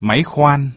máy khoan.